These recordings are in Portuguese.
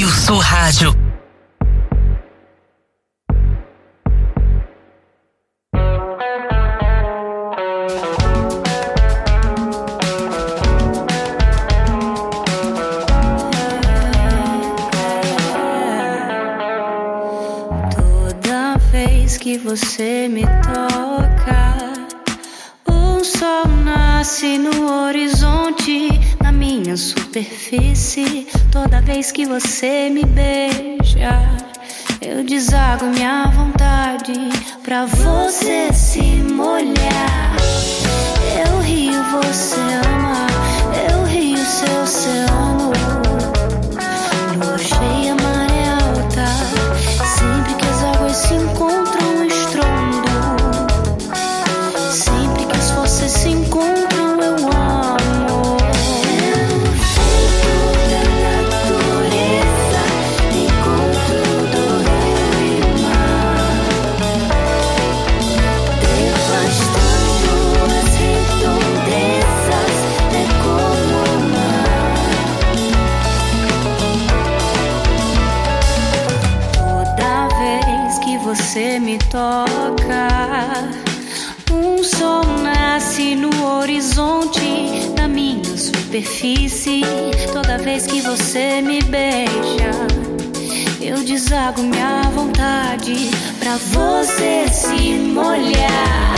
Rio Rádio. vez que você me beija, eu desago minha vontade pra você se superfície. Toda vez que você me beija, eu desago minha vontade pra você se molhar.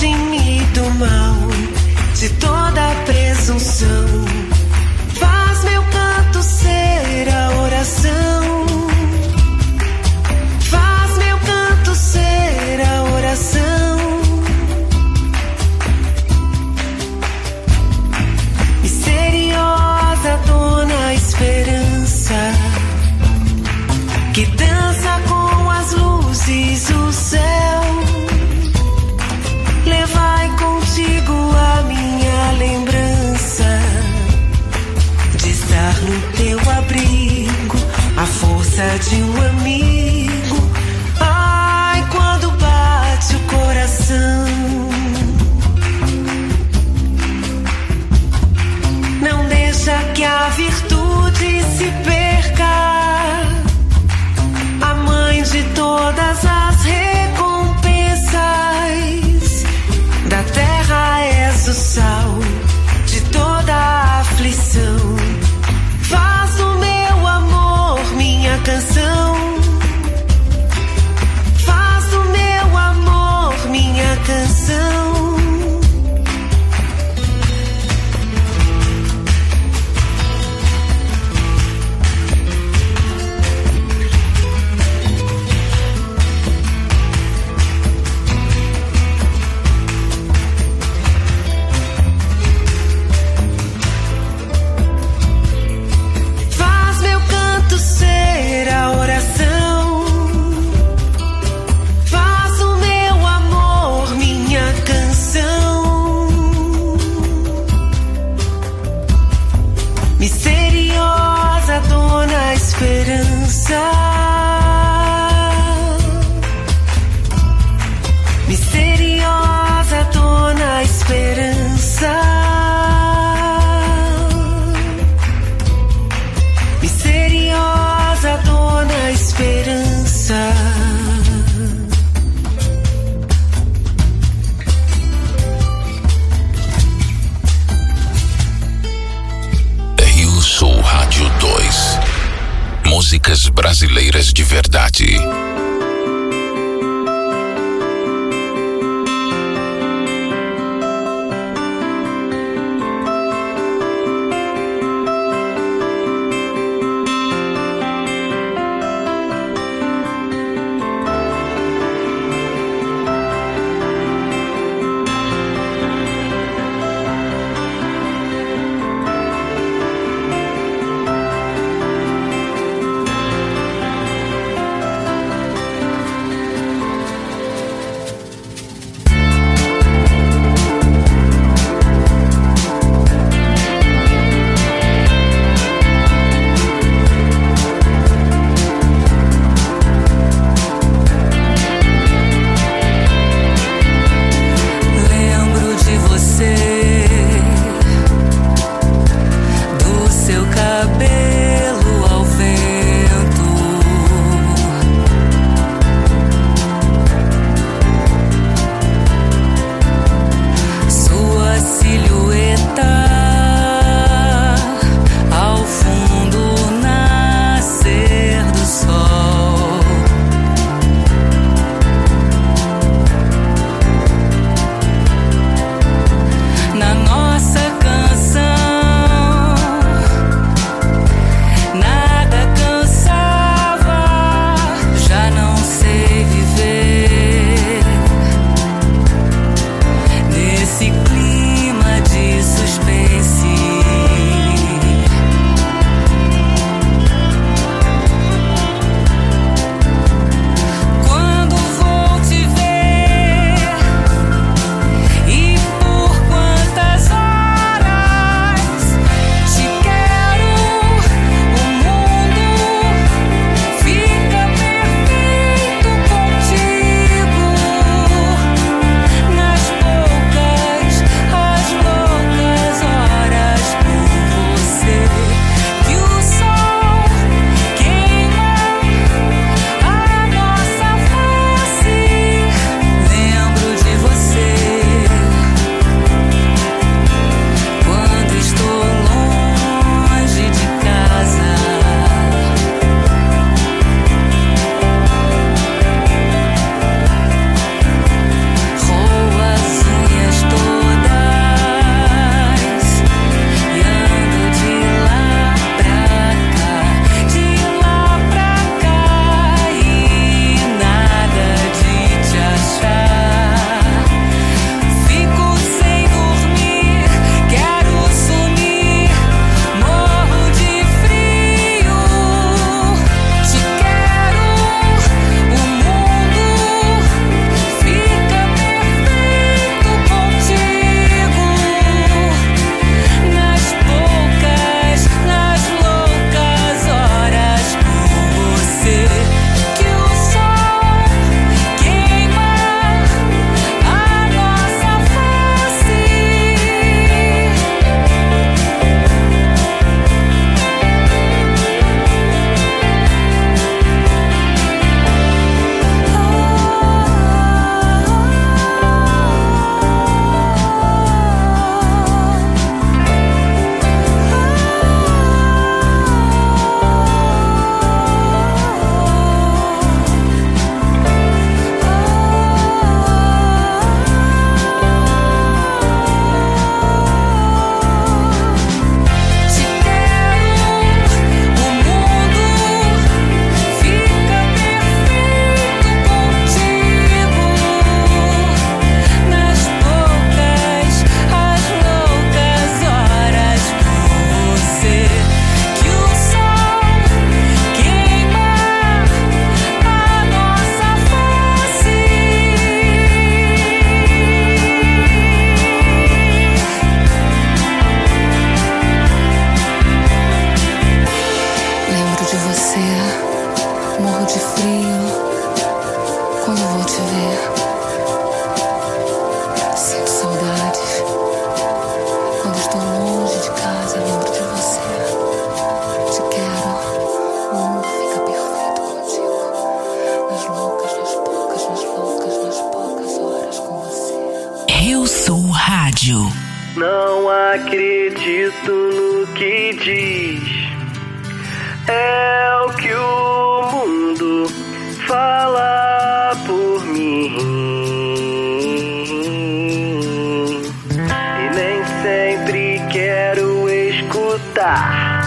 Protege-me do mal, de toda presunção. Brasileiras contar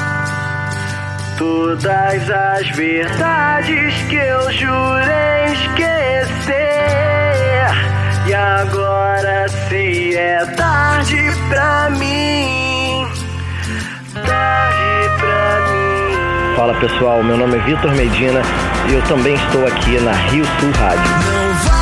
todas as verdades que eu jurei esquecer. E agora se é tarde pra mim. Tarde pra mim. Fala pessoal, meu nome é Vitor Medina e eu também estou aqui na Rio Sul Rádio. Não vai...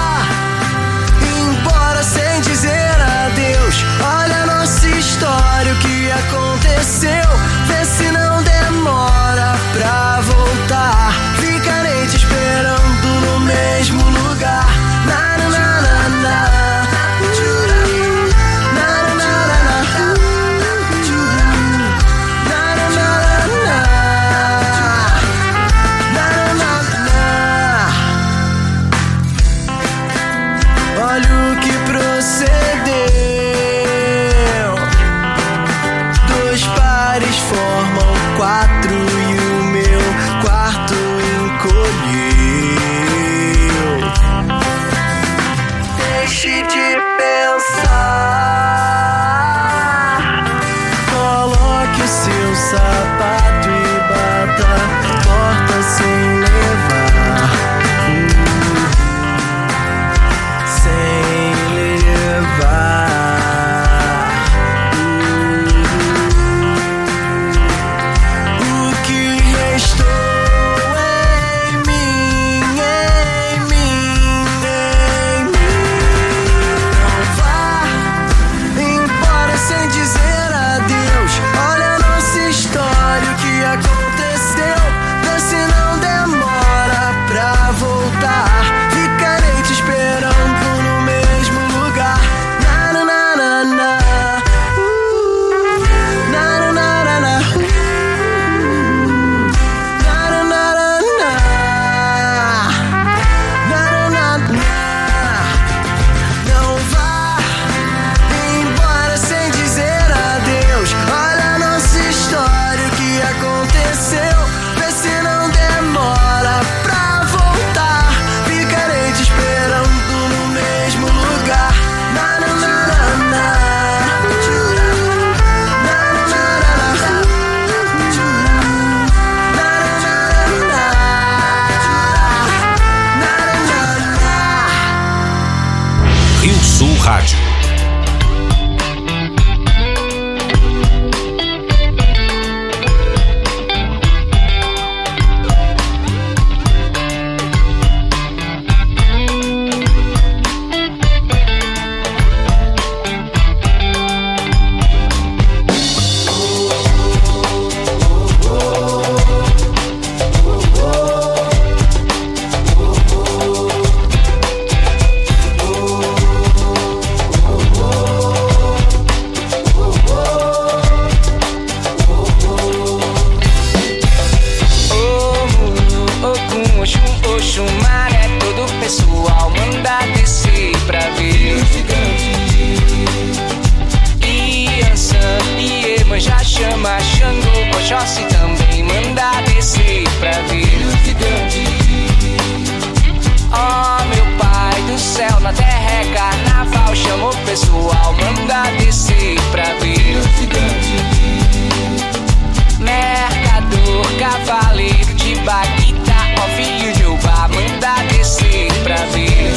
Paquita, ó filho de Uba, manda descer pra ver.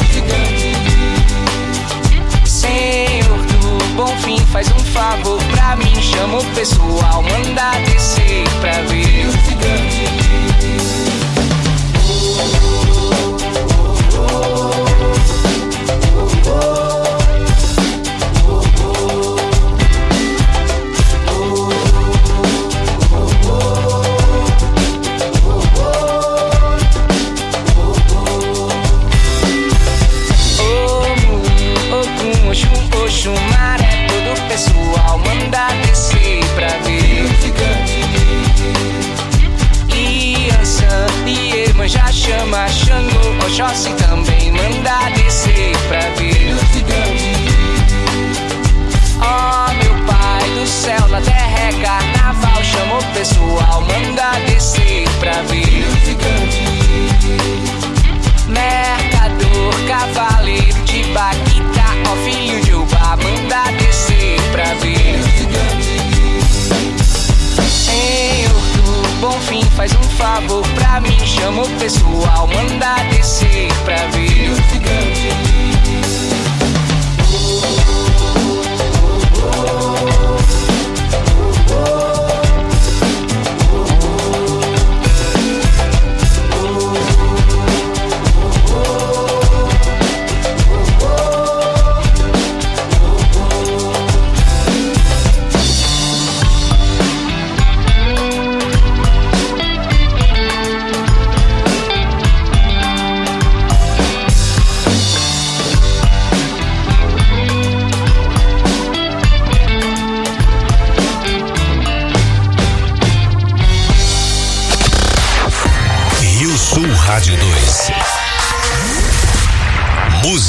Senhor do Bom Fim, faz um favor pra mim, chama o pessoal, manda descer pra ver. caixote também manda descer pra ver. Oh, meu pai do céu, na terra é carnaval. Chama o pessoal, manda descer pra ver. Mercador, cavaleiro de bate bom fim, faz um favor pra mim. Chama o pessoal, manda descer pra ver.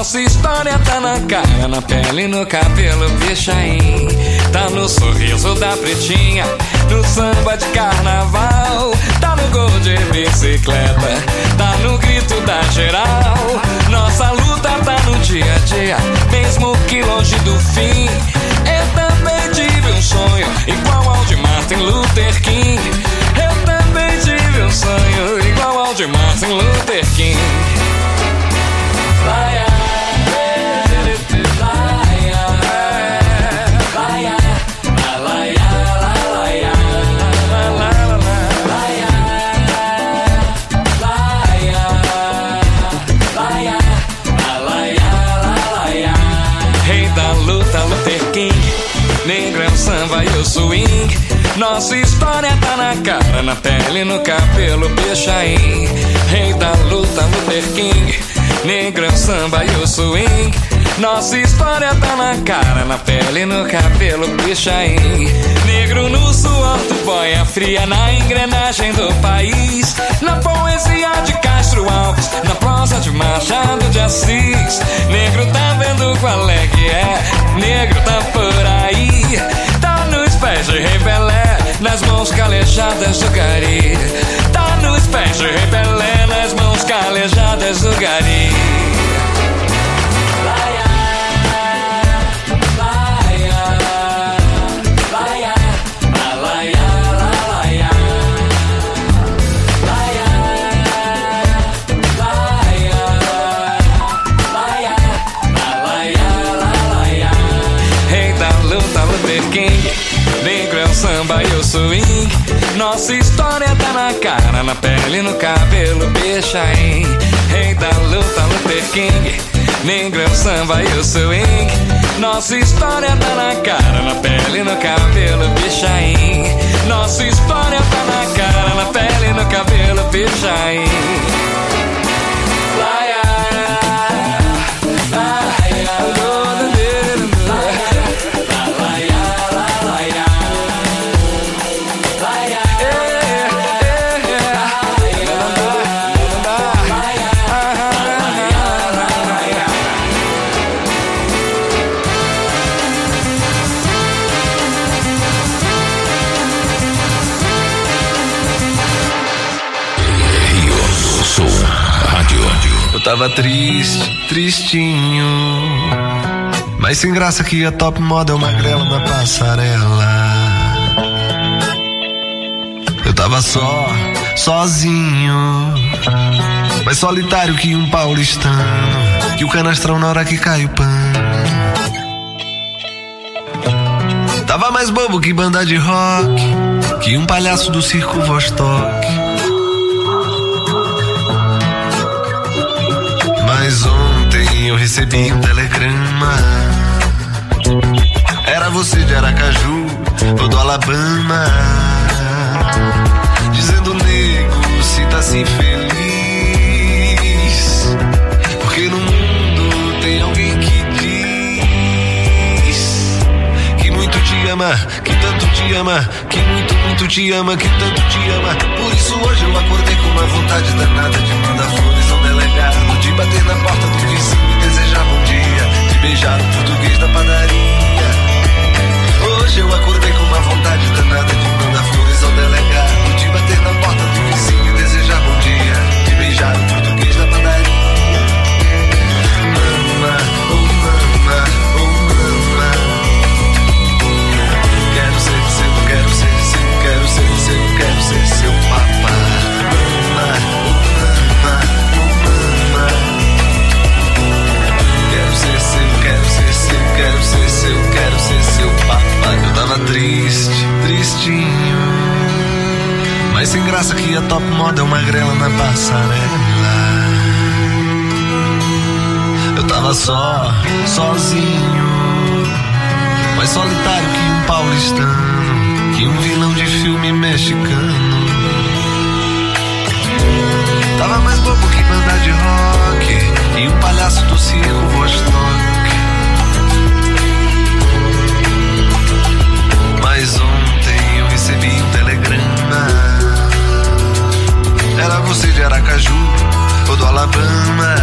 Nossa história tá na cara, na pele, no cabelo, aí. Tá no sorriso da pretinha, no samba de carnaval. Tá no gol de bicicleta, tá no grito da geral. Nossa luta tá no dia a dia, mesmo que longe do fim. Eu também tive um sonho, igual ao de Martin Luther King. Eu também tive um sonho, igual ao de Martin Luther King. E o swing. Nossa história tá na cara, na pele, no cabelo, aí. Rei da luta, Luther King, negro é samba e o swing. Nossa história tá na cara, na pele, no cabelo, aí. Negro no suor do boia fria, na engrenagem do país. Na poesia de Castro Alves, na prosa de Machado de Assis. Negro tá vendo qual é que é, negro tá por aí. Pés de Rei Pelé, nas mãos calejadas do Gari. Tá nos pés de Rei Pelé, nas mãos calejadas do Gari. Nossa história tá na cara, na pele, no cabelo, deixa. Rei da luta, Luther King, negro é o samba e o swing. Nossa história tá na cara, na pele, no cabelo, aí. Nossa história tá na cara, na pele, no cabelo, deixa tava triste, tristinho. Mas sem graça que a top moda é uma grela na passarela. Eu tava só, sozinho. Mais solitário que um paulistano. Que o canastrão na hora que cai o pano. Tava mais bobo que banda de rock. Que um palhaço do circo Vostok. Recebi um telegrama. Era você de Aracaju ou do Alabama. Dizendo, nego, se tá assim feliz. Porque no mundo tem alguém que diz que muito te ama, que tanto te ama, que muito, muito te ama, que tanto te ama. Por isso hoje eu acordei com uma vontade danada de mandar flores ao delegado, de bater na porta do vizinho beijar o português da padaria. Hoje eu acordei com uma vontade danada Mas sem graça que a top moda é uma grela na passarela. Eu tava só, sozinho. Mais solitário que um paulistano. Que um vilão de filme mexicano. Tava mais bobo que banda de rock. E um palhaço do circo Vostok. Era você de Aracaju ou do Alabama.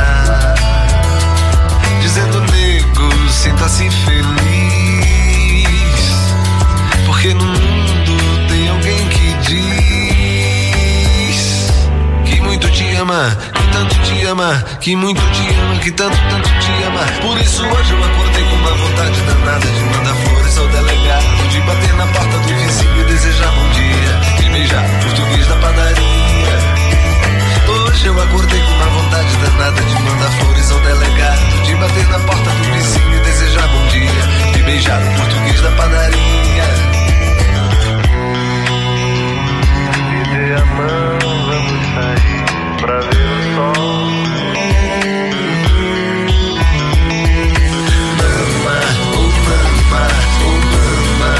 Dizendo, nego, sinta-se feliz. Porque no mundo tem alguém que diz que muito te ama, que tanto te ama, que muito te ama, que tanto, tanto te ama. Por isso hoje eu acordei com uma vontade danada de mandar flores ao delegado, de bater na porta do vizinho e desejar Hoje eu acordei com uma vontade danada de mandar flores ao delegado, de bater na porta do vizinho e desejar bom dia, de beijar o português da padaria. Me dê a mão, vamos sair pra ver o sol. Mama, oh mama, oh mama.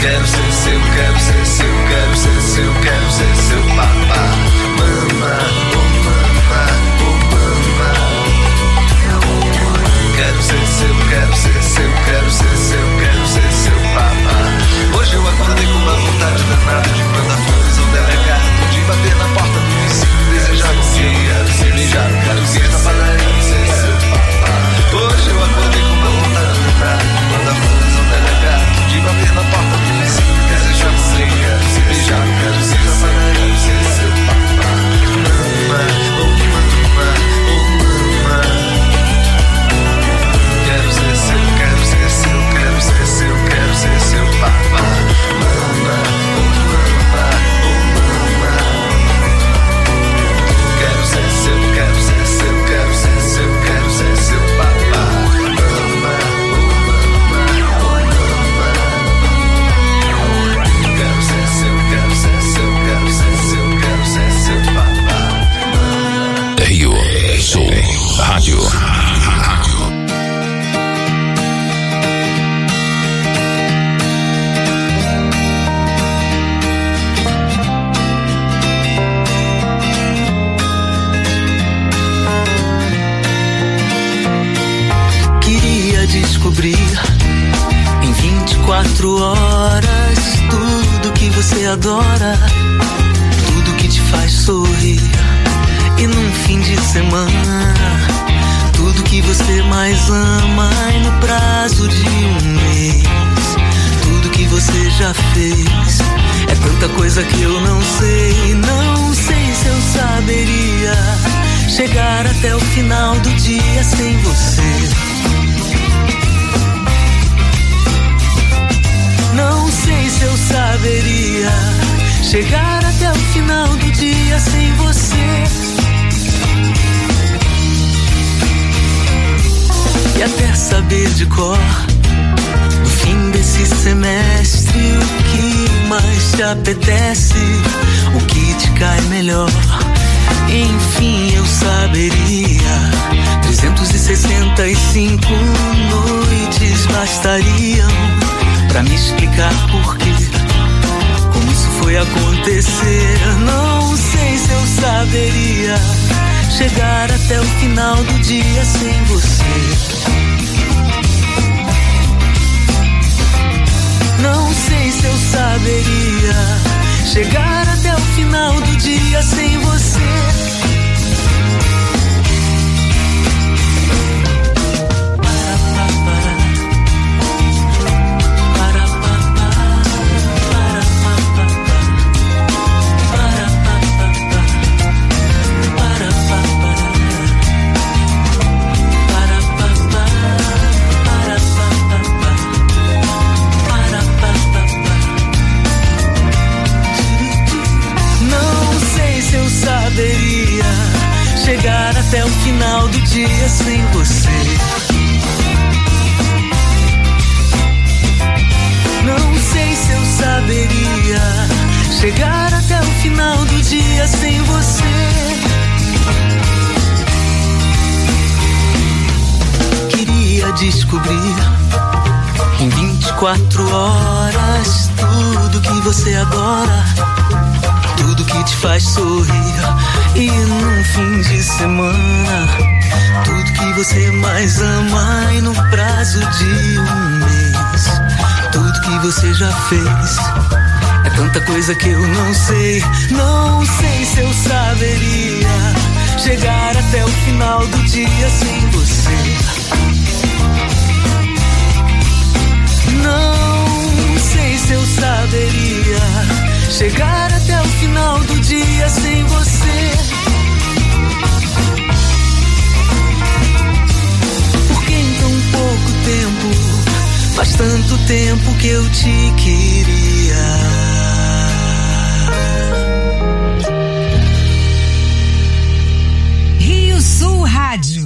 Quero ser seu, quero ser seu, quero ser seu, quero ser seu papá. Ser seu, adora, tudo que te faz sorrir. E num fim de semana, tudo que você mais ama. E no prazo de um mês, tudo que você já fez. É tanta coisa que eu não sei, não sei se eu saberia chegar até o final do dia sem você. Saberia chegar até o final do dia sem você. E até saber de cor, no fim desse semestre, o que mais te apetece, o que te cai melhor. Enfim, eu saberia. 365 noites bastariam pra me explicar por quê. Foi acontecer, não sei se eu saberia chegar até o final do dia sem você. Não sei se eu saberia chegar até o final do dia sem você. Chegar até o final do dia sem você. Não sei se eu saberia chegar até o final do dia sem você. Queria descobrir em 24 horas tudo que você adora, que te faz sorrir. E num fim de semana, tudo que você mais ama. E no prazo de um mês, tudo que você já fez. É tanta coisa que eu não sei, não sei se eu saberia chegar até o final do dia sem você. Não sei se eu saberia chegar até o final do dia sem você. Porque em tão pouco tempo, faz tanto tempo que eu te queria. Rio Rádio.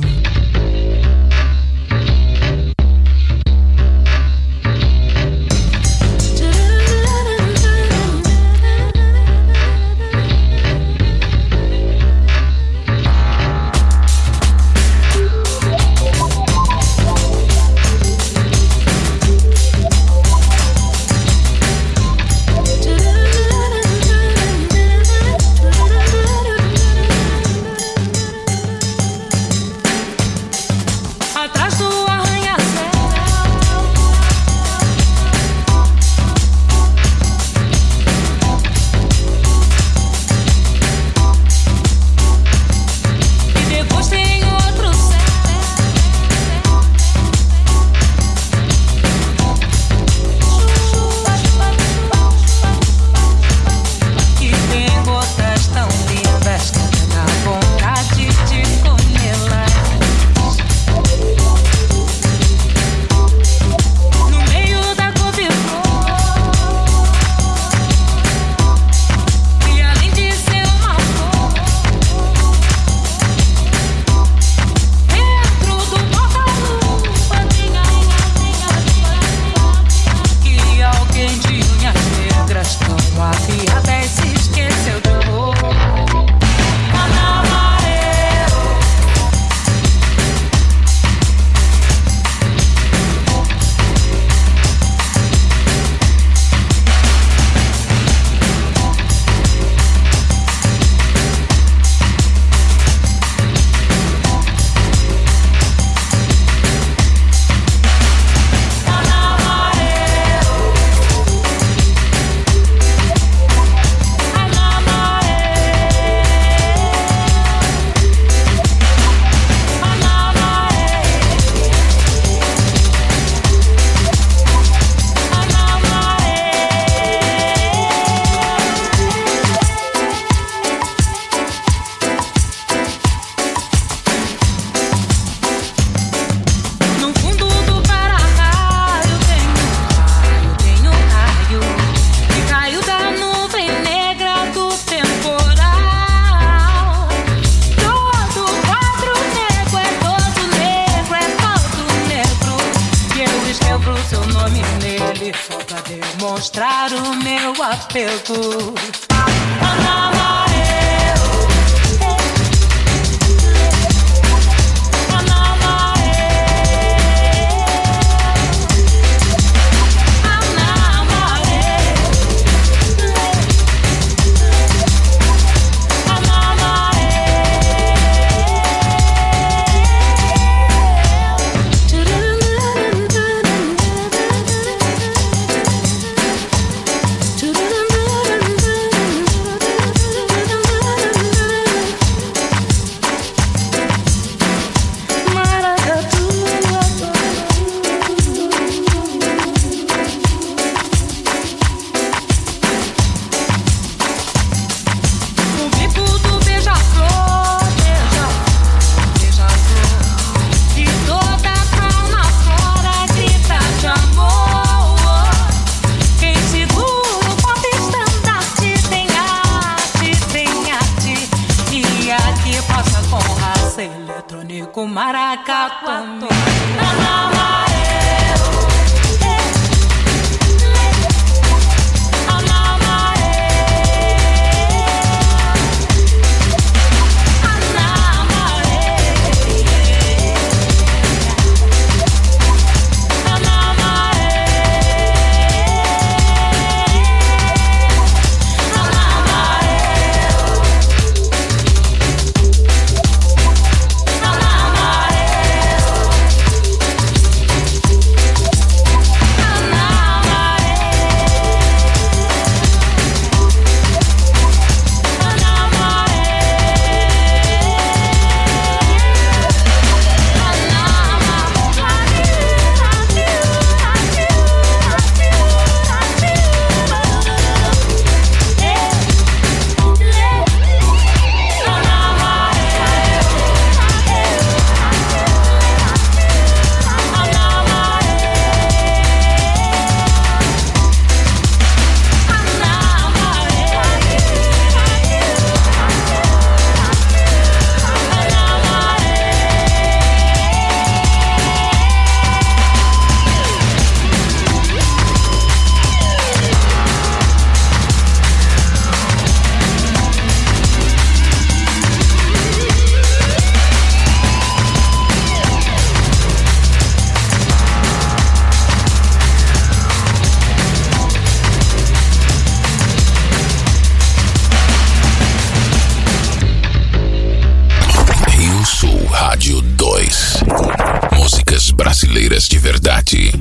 De verdade.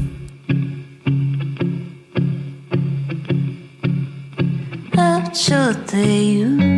Eu te odeio.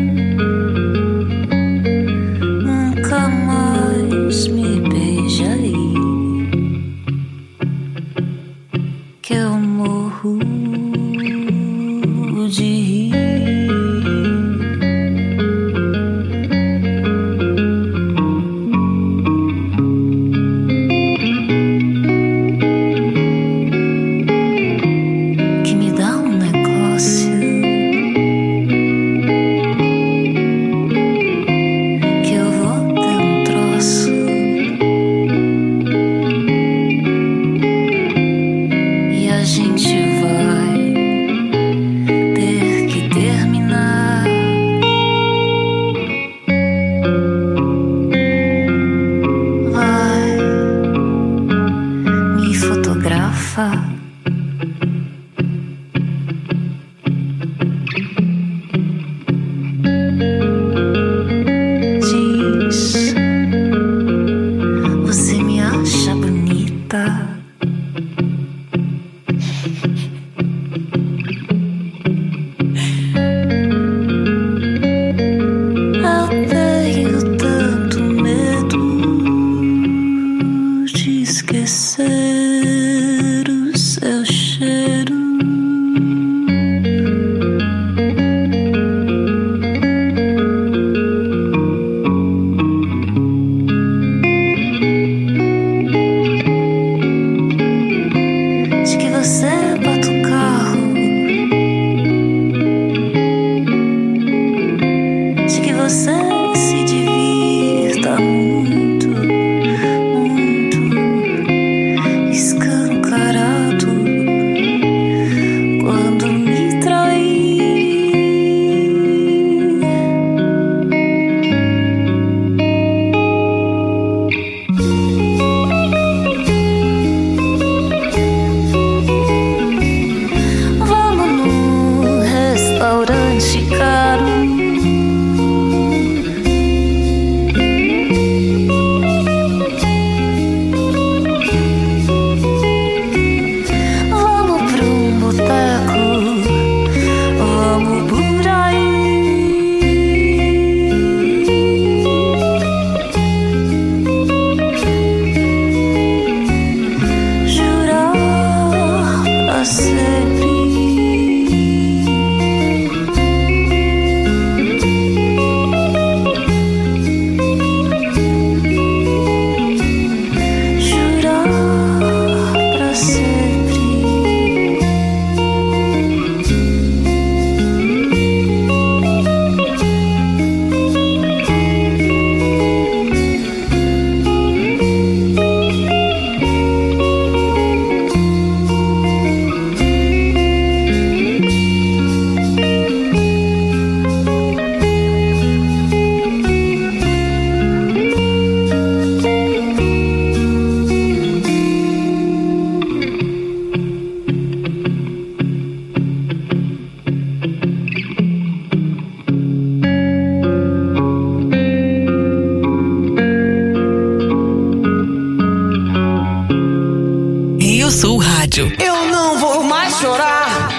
Rádio. Eu não vou mais chorar.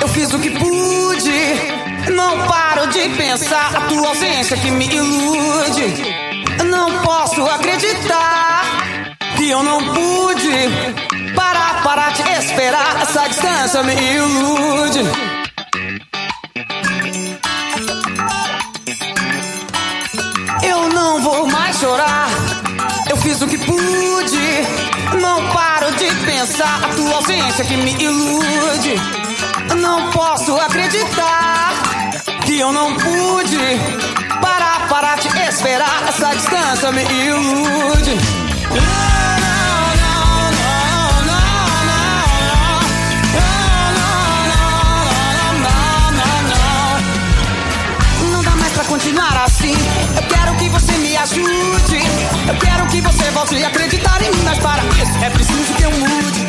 Eu fiz o que pude. Não paro de pensar a tua ausência que me ilude. Não posso acreditar que eu não pude parar para te esperar. Essa distância me ilude. Pensar a tua ausência que me ilude. Não posso acreditar que eu não pude parar para te esperar. Essa distância me ilude. Pra continuar assim. Ajude. Eu quero que você volte a acreditar em mim, mas para isso é preciso que eu mude.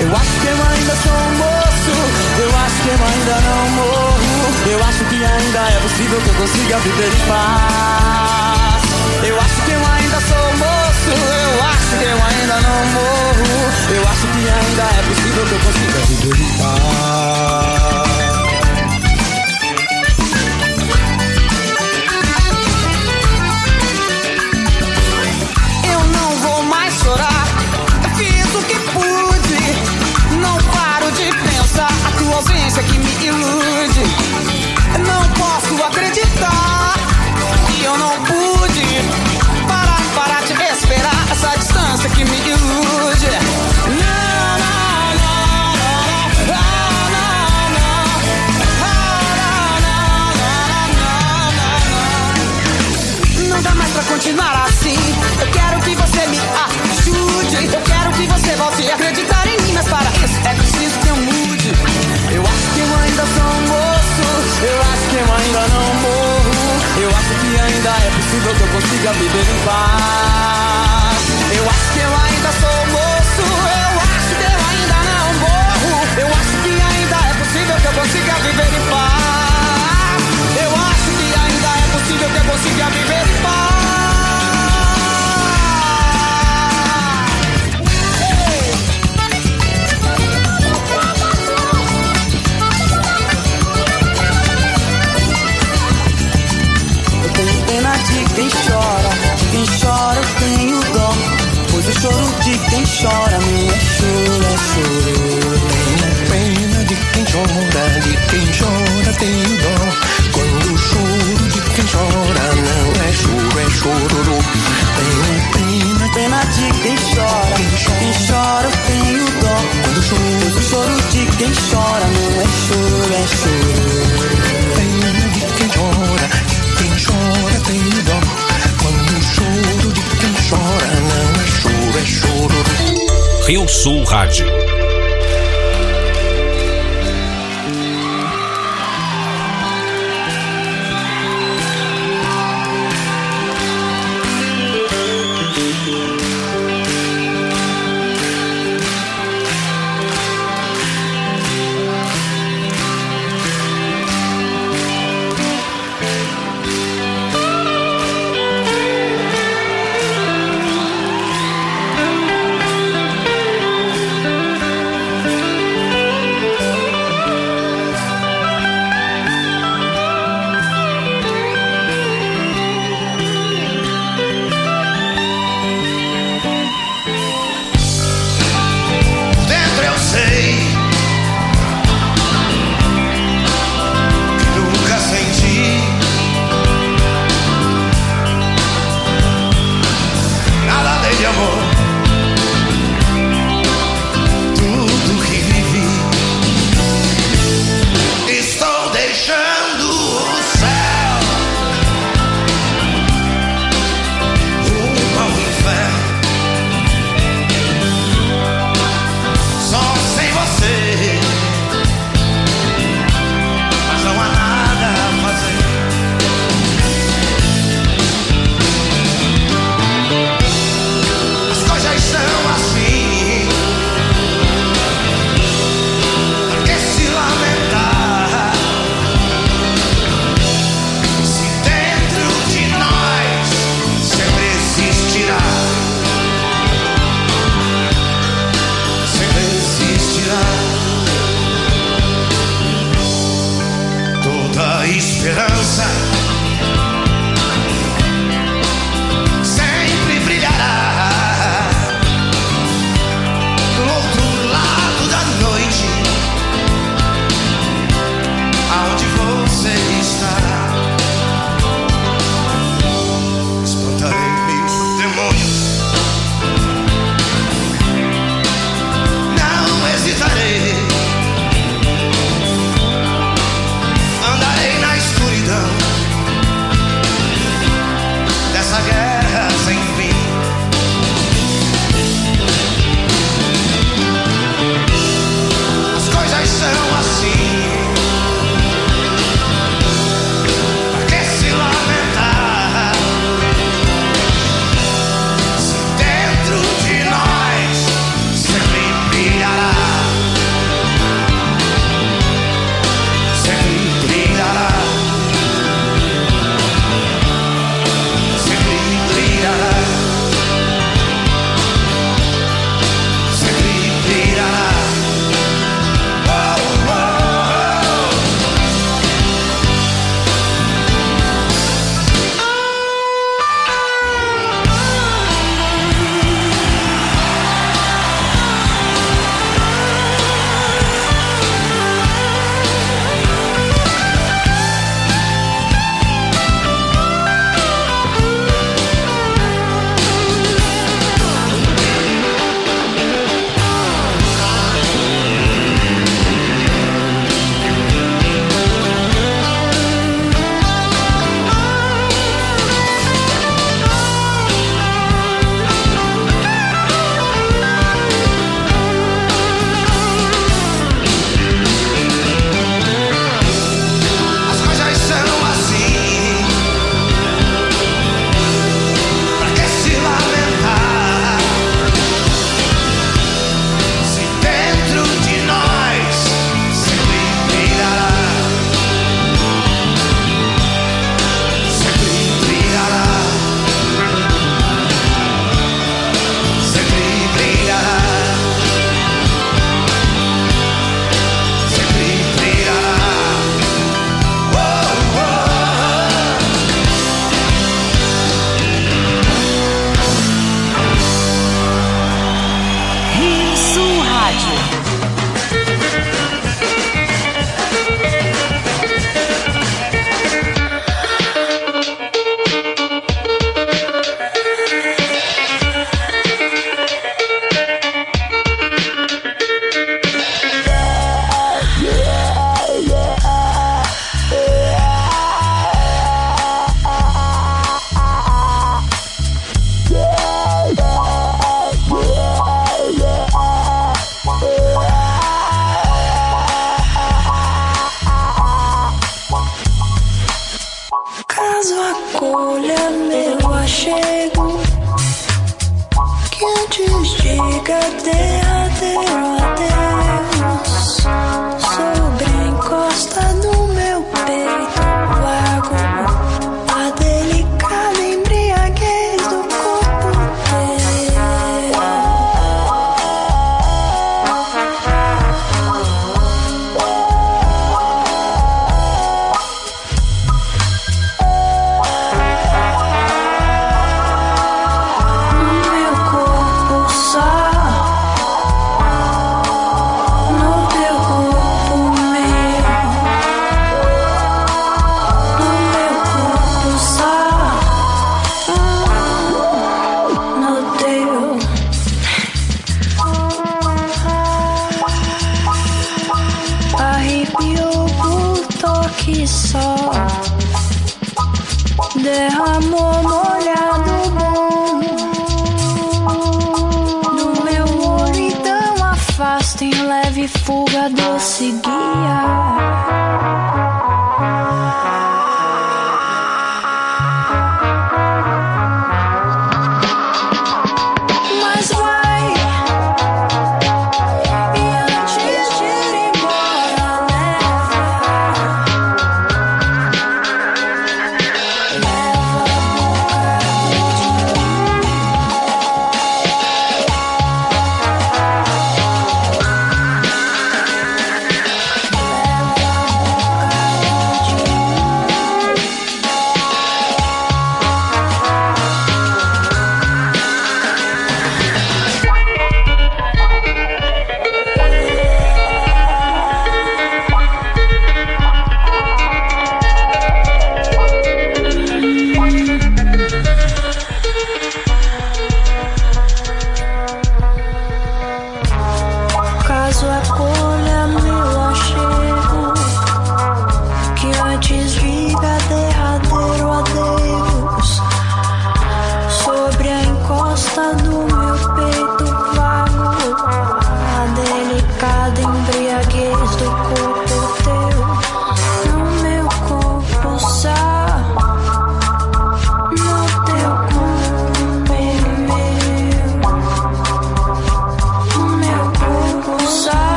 Eu acho que eu ainda sou um moço. Eu acho que eu ainda não morro. Eu acho que ainda é possível que eu consiga viver em paz. Eu acho que eu ainda sou moço. Eu acho que eu ainda não morro. possível que eu consiga viver em paz. Continuar assim. Eu quero que você me ajude. Eu quero que você volte a acreditar em mim, mas para isso é preciso que eu mude. Eu acho que eu ainda sou um moço. Eu acho que eu ainda não morro. Eu acho que ainda é possível que eu consiga viver em paz. Consiga viver em paz. Eu tenho pena de quem chora, de quem chora eu tenho dó. Pois o choro de quem chora não é choro, é choro. Tenho pena de quem chora, de quem chora tenho dó. Chororô. Tenho pena, Pena de quem chora, quem chora eu tenho dó. Quando choro, o choro de quem chora não é choro, é choro. pena de quem chora, de quem chora tenho dó. Quando choro de quem chora não é choro, é chororô. Rio Sul Rádio.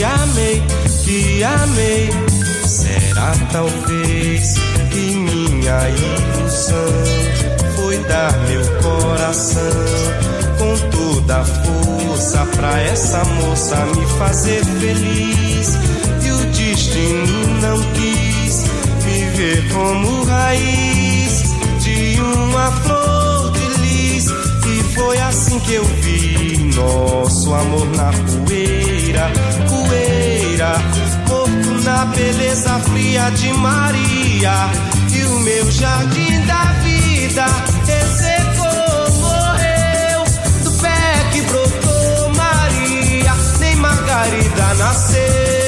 Que amei, que amei. Será talvez que minha ilusão foi dar meu coração com toda a força pra essa moça me fazer feliz. E o destino não quis me ver como raiz de uma flor de lis. E foi assim que eu vi nosso amor na poeira, beleza fria de Maria. E o meu jardim da vida ressecou, morreu do pé que brotou Maria, nem Margarida nasceu.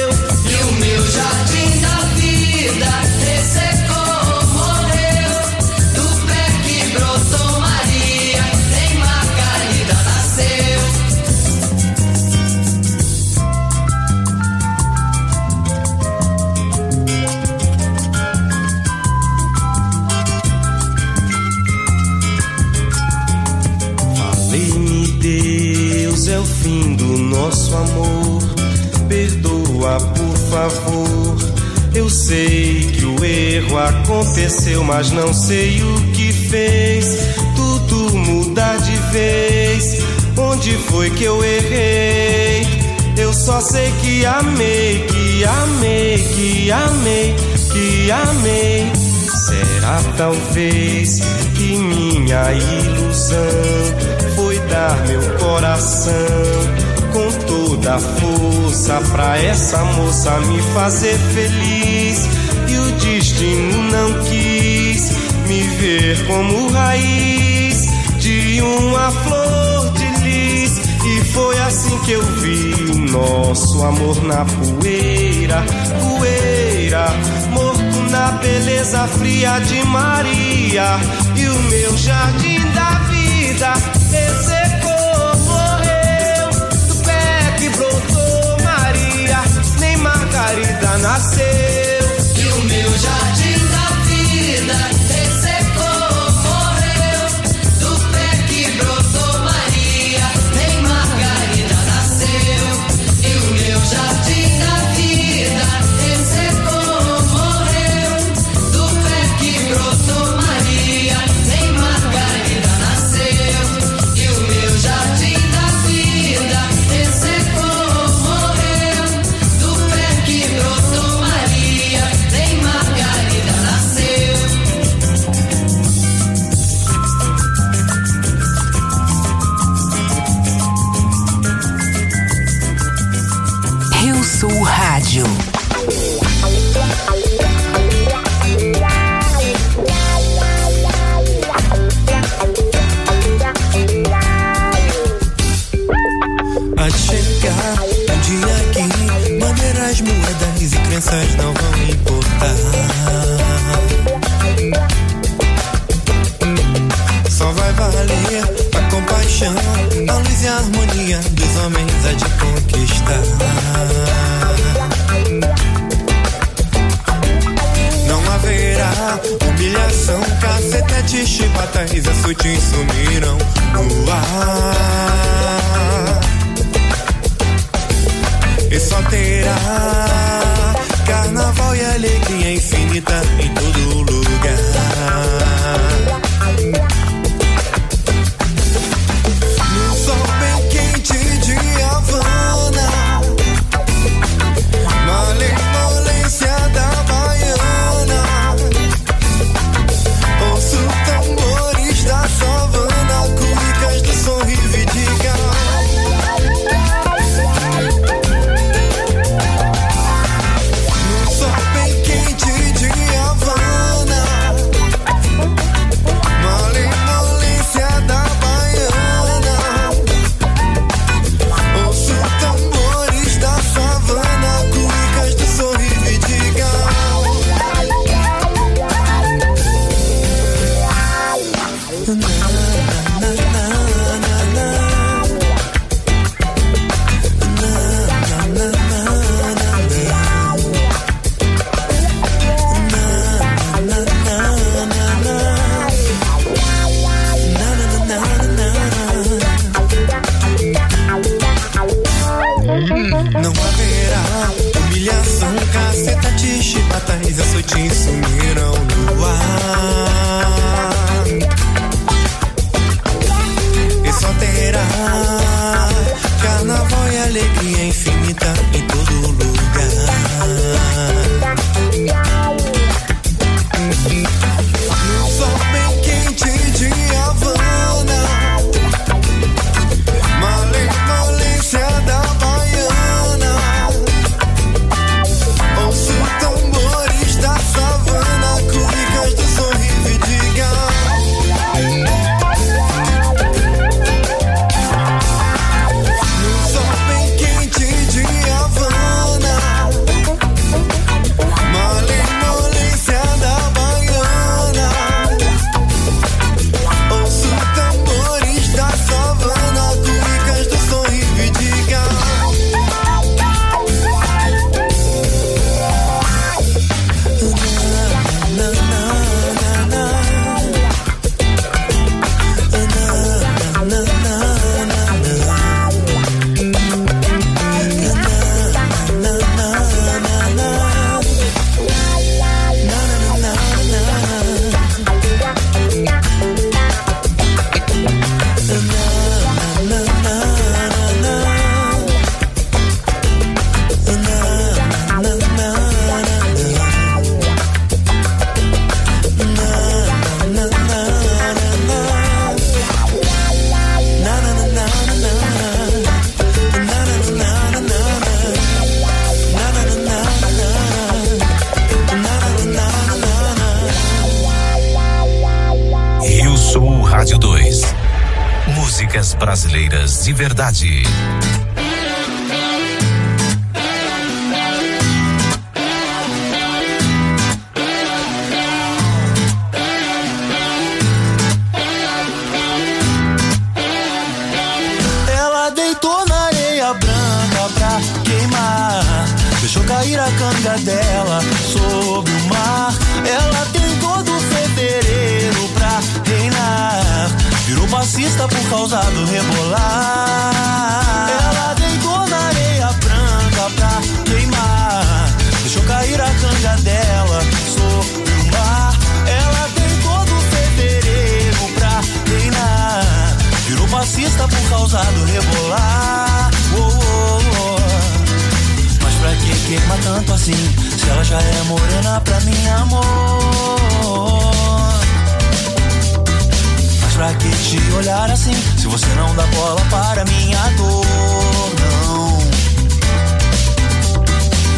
Perdoa, por favor. Eu sei que o erro aconteceu, mas não sei o que fez tudo mudar de vez. Onde foi que eu errei? Eu só sei que amei, que amei, que amei, que amei. Será talvez que minha ilusão foi dar meu coração com toda a força pra essa moça me fazer feliz. E o destino não quis me ver como raiz de uma flor de lis. E foi assim que eu vi nosso amor na poeira, poeira, morto na beleza fria de Maria. E o meu jardim da vida Margarida nasceu. E o meu jardim homens a de conquistar. Não haverá humilhação, cacetetes, chibatas açoites sumirão no ar. E só terá carnaval e alegria infinita em todo lugar. tanto assim. Se ela já é morena pra mim, amor. Mas pra que te olhar assim? Se você não dá bola para minha dor, não.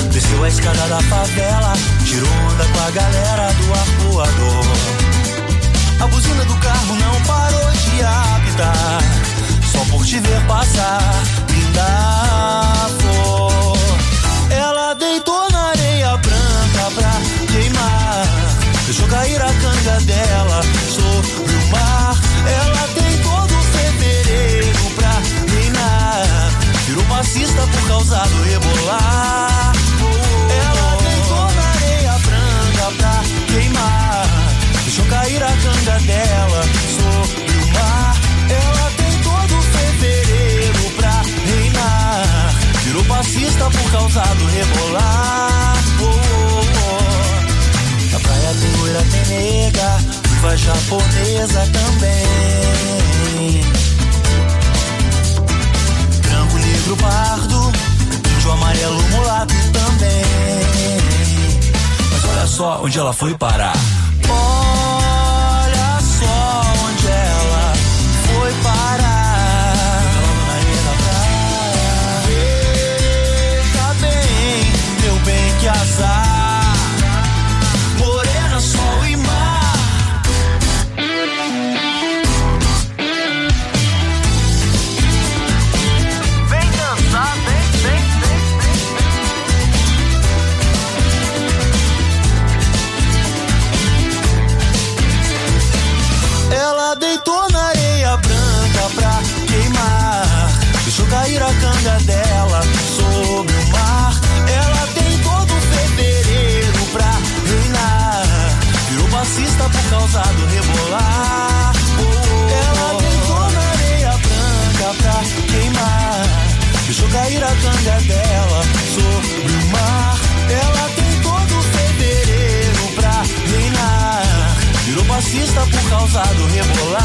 Desceu a escada da favela, tirou onda com a galera do arcoador. A buzina do carro não parou de apitar. Só por te ver passar, brindar deitou na areia branca pra queimar. Deixou cair a canga dela sobre o mar. Ela tem todo o fevereiro pra reinar. Virou passista por causa do rebolar. Ela deitou na areia branca pra queimar. Deixou cair a canga dela assista por causa do rebolar. Oh, oh, oh. Na praia tem loira, tem nega, viva japonesa também. Branco, negro, pardo, índio, amarelo, mulato também. Mas olha só onde ela foi parar. Salvado rebolar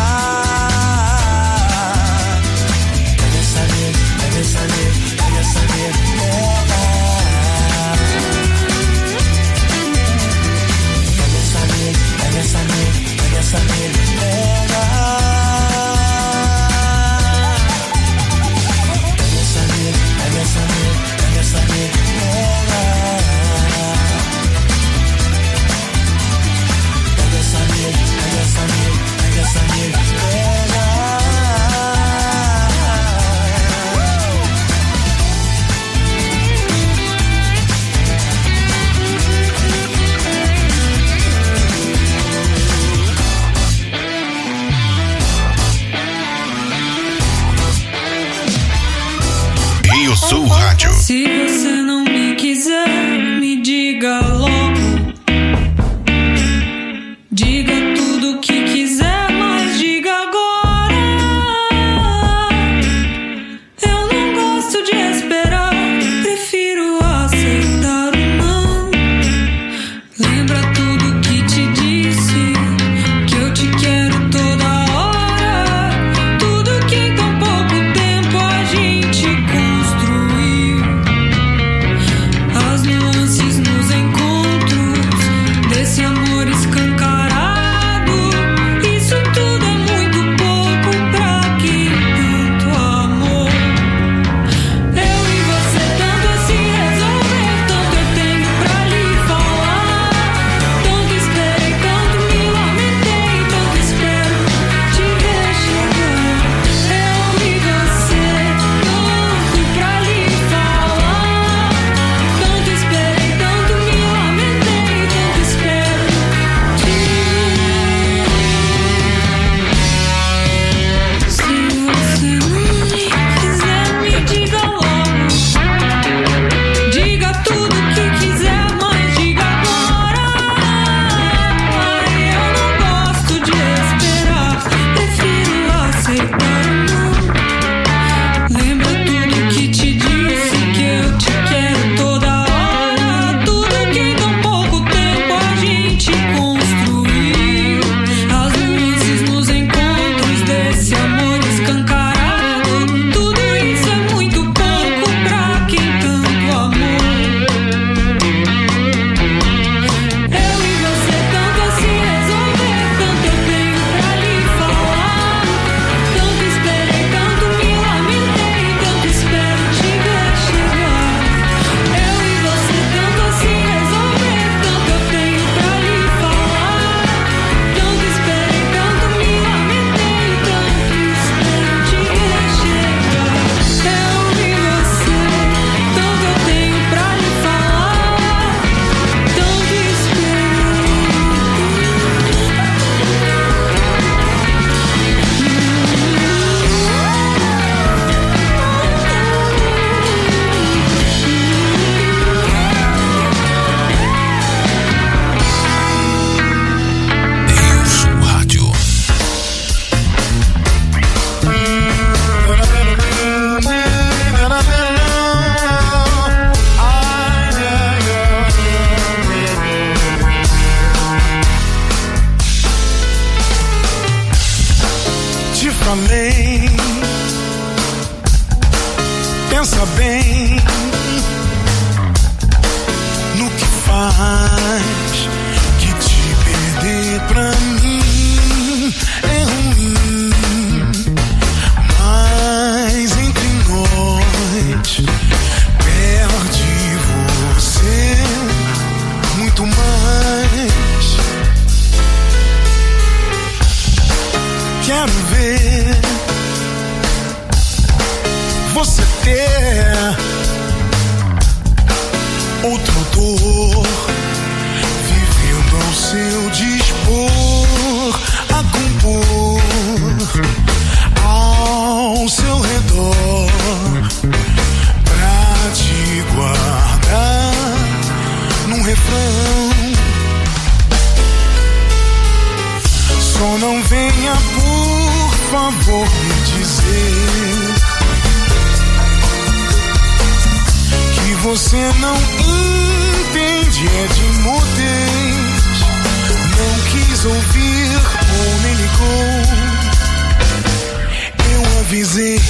Eu avisei,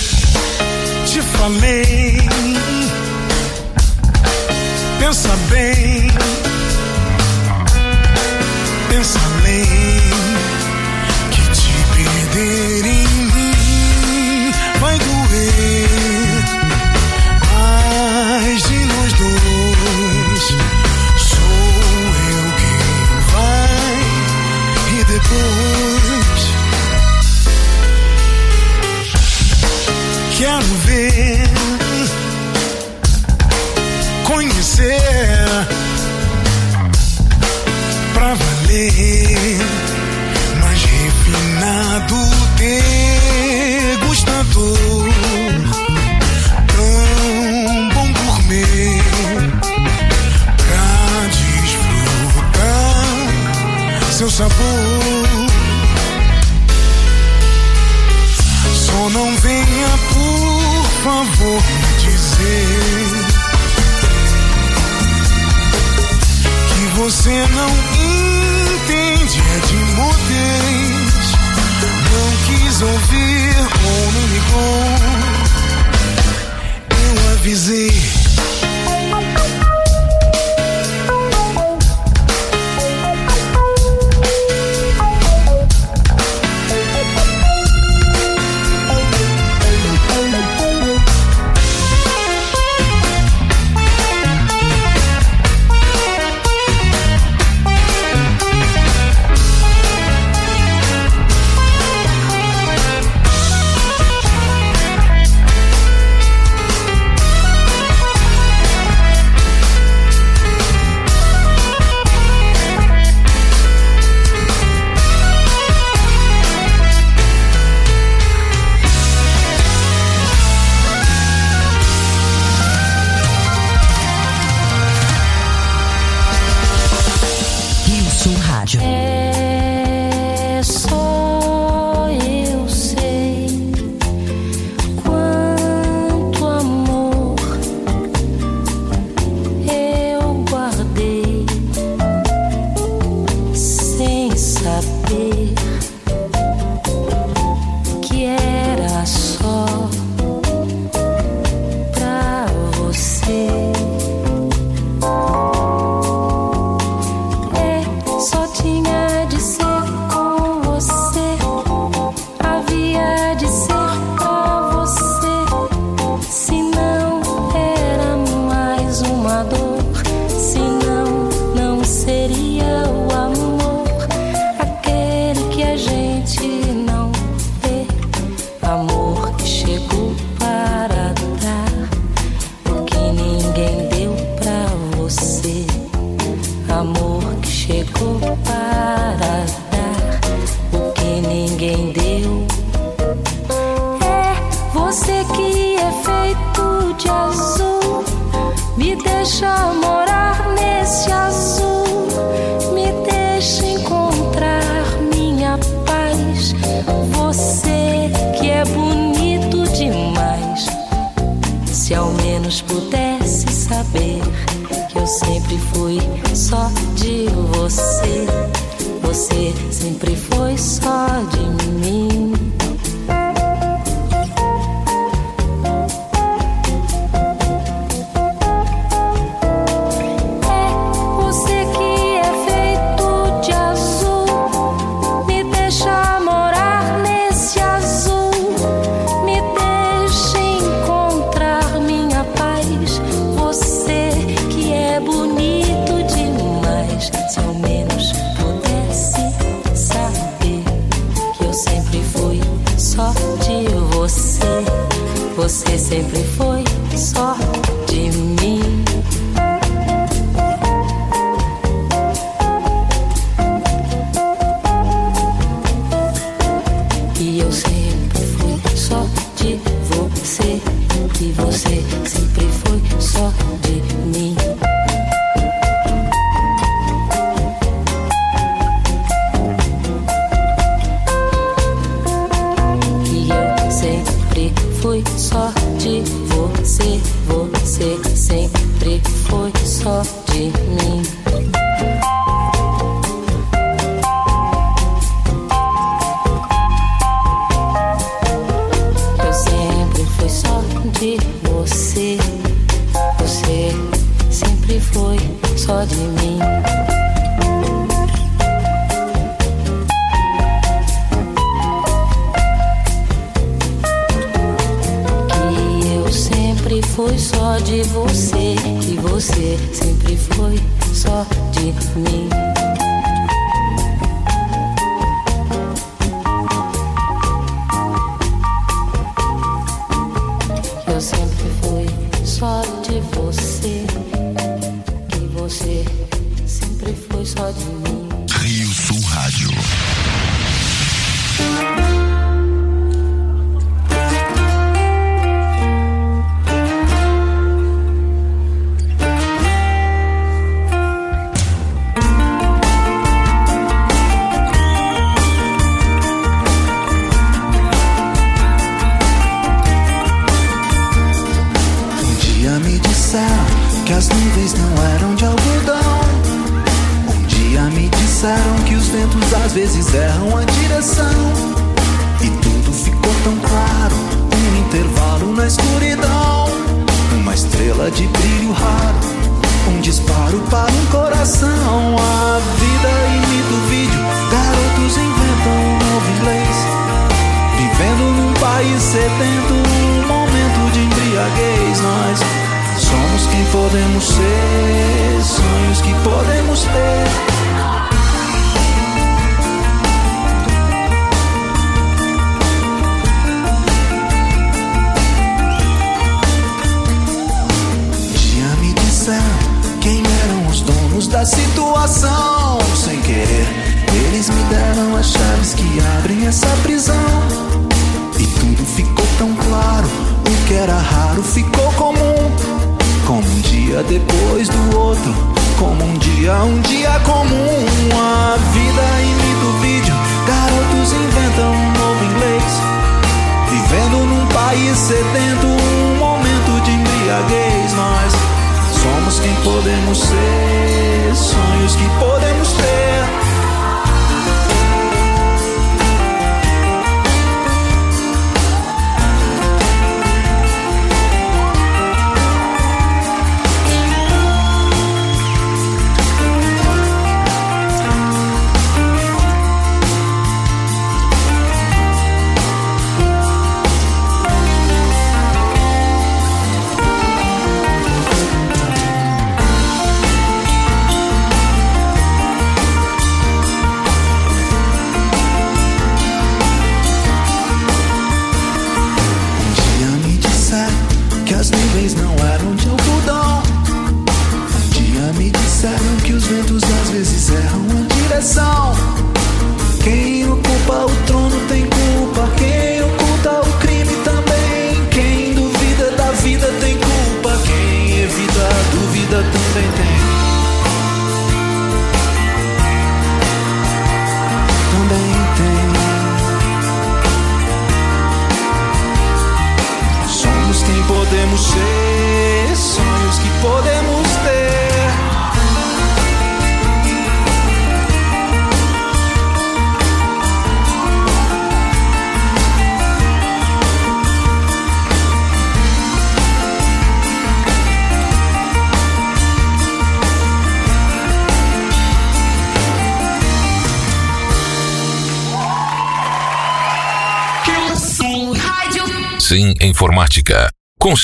te falei. Pensa bem,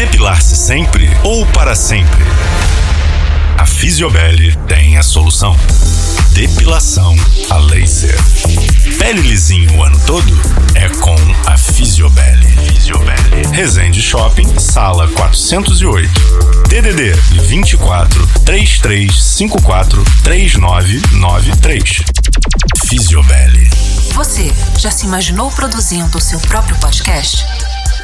Depilar-se sempre ou para sempre? A Fisiobel tem a solução. Depilação a laser. Pele lisinho o ano todo? É com a Fisiobel. Resende Shopping, sala 408. DDD 24 3354 3993. Fisiobel. Você já se imaginou produzindo o seu próprio podcast?